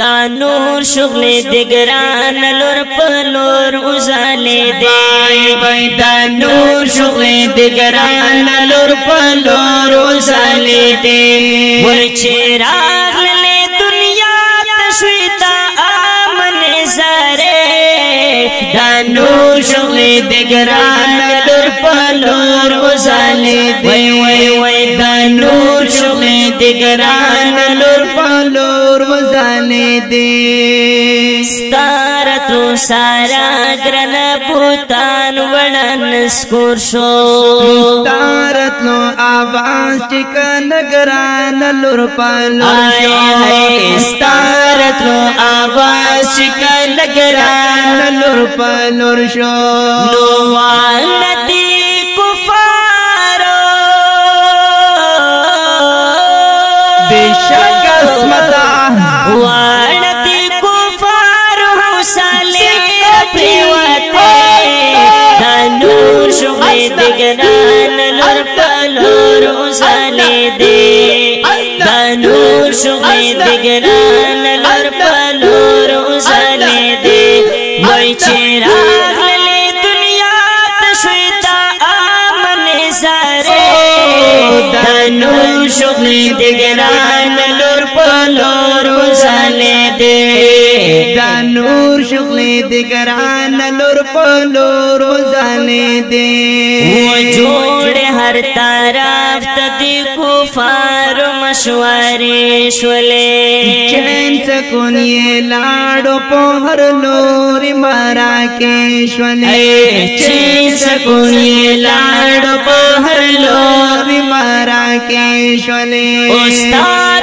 دا نور شغل دگران لور پلور اوزالی دی بای دا نور شغل دگران لور پلور اوزالی دی ورچی راغ للی دنیا تشویتا آمن زارے دا نور شغل دگران لور پلور اوزالی دی وی وی دا نور شغل دگران دی ستار تو سارا گرن بوتان وڑن سکور شو ستار تو آواز چکن گران لور پالور شو ستار تو آواز چکن گران لور پالور شو نوہ دگران لر پلور پونے دے چراغ لے دنیا تشویتا آمن دنوش دگران لر پلور روزن دے دنوش نی دگران لر پلور نے دے وہ جوڑ ہر طرف تدی کفار مشورې شولې چین سکون یې لاړو په هر لوري مراکې شولې چین سکون یې لاړو په هر لوري مراکې شولې استاد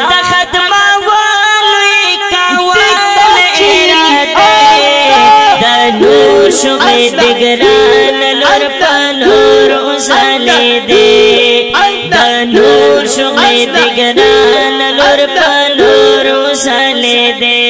شمې د ګران لور په لور وسلې دې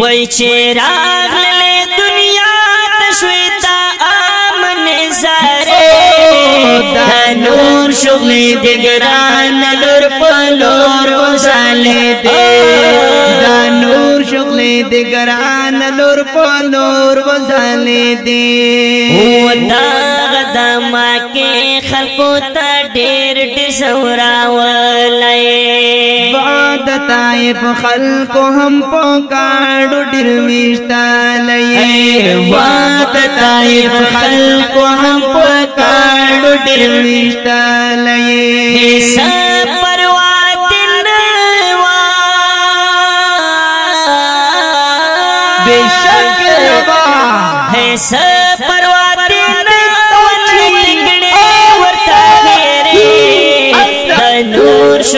وای چې راغلې دنیا تشويتا امن زارې د نور شمې د ګران لور په لور وسلې دې د نور شغلې د ګران لور په لور وسلې دې او دا غدما کې خلقو ته ډېر ډډ سوراولای باد طائف خلق هم پکاړو ډیر میشتالای باد طائف خلق هم پکاړو ډیر میشتالای حساب بشک ربا ہے سب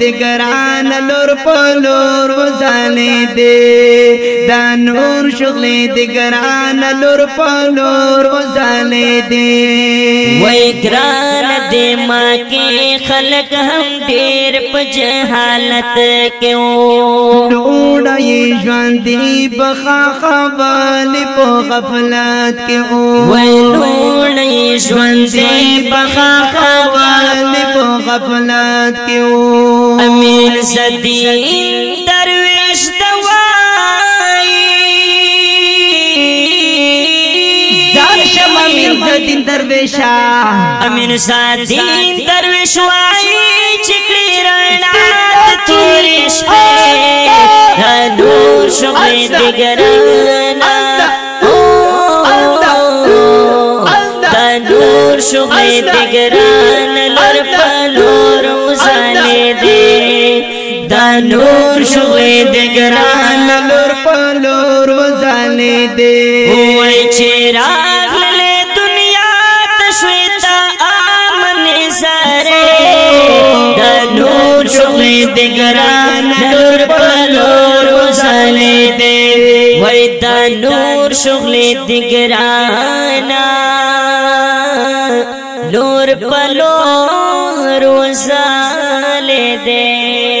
دې ګران لور په لور وزانې دې دا نور شغلې دې ګران لور په لور وزانې دې وای ګران دې ما کې خلق هم ډېر په جهالت کې وو ډوډۍ ژوند دې بخا خبالې په غفلت کې وو وای ډوډۍ ژوند دې بخا خبالې په غفلت کې وو امین سدین درویش دوائی زار شم امین سدین درویشا امین سدین درویش وائی چکلی رنا تورش پی نور شمی دگرانا نور شمی دگرانا نور سلے دگران وزانے دے ہوئی دیو چیرا دنیا تشویتا تیتا سارے سر تنور سلے دگران لور پلور وزانے دے سبل دا نور شغلی پلو پلور وزانے دے